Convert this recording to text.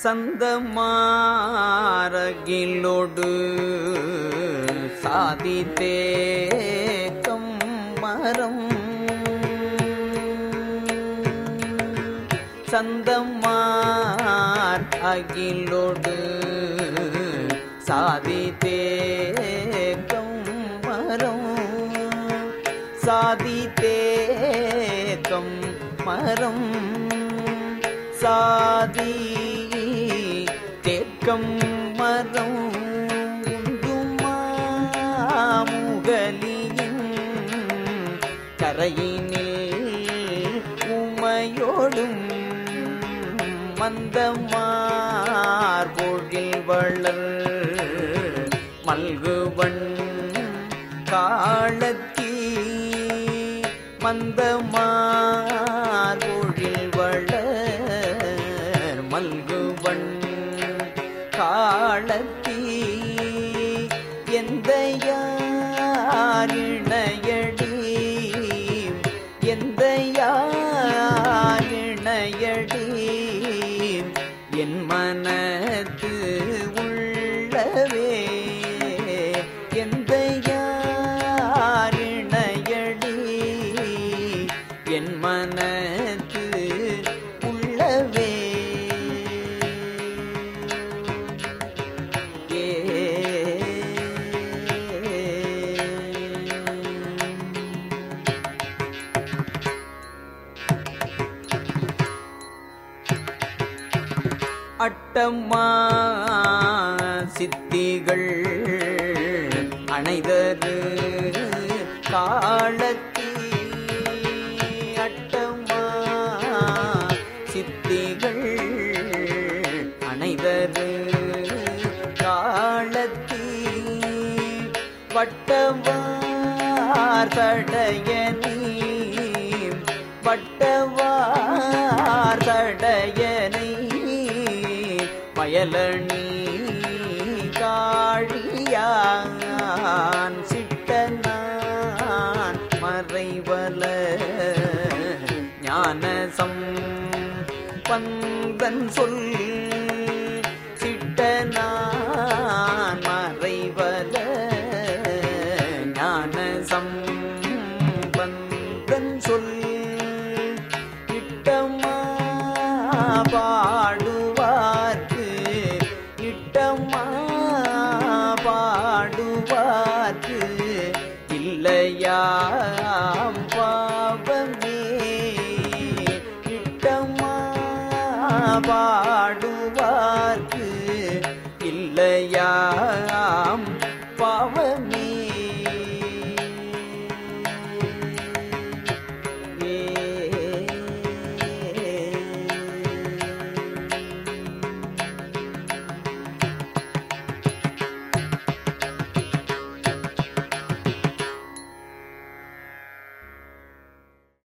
சந்தமாரகிலோடு சாதி தேக்கம் மரம். சந்தமார் அகிலோடு சாதி தேக்கம் மரம். சாதி தேக்கம் மரம். சாதி தேக்கம் மரம் உண்டுமாமுகலியின் கரையினில் உமையோடும் மந்தமார்போகில் வளர் மல்குவன் காலத்தி மந்தமா Bella. அட்டம்மா சித்திகள் அனைதரு காலத்தி அட்டம்மா சித்திகள் அனைதரு காலத்தி வட்டவார் தடையனி வட்டவார் தடையனை. பயலணி காழியான் சிட்டனான் மறைவல ஞானசம் பந்தன் சொல் இட்டமா